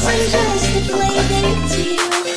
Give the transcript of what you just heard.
equations that play into you.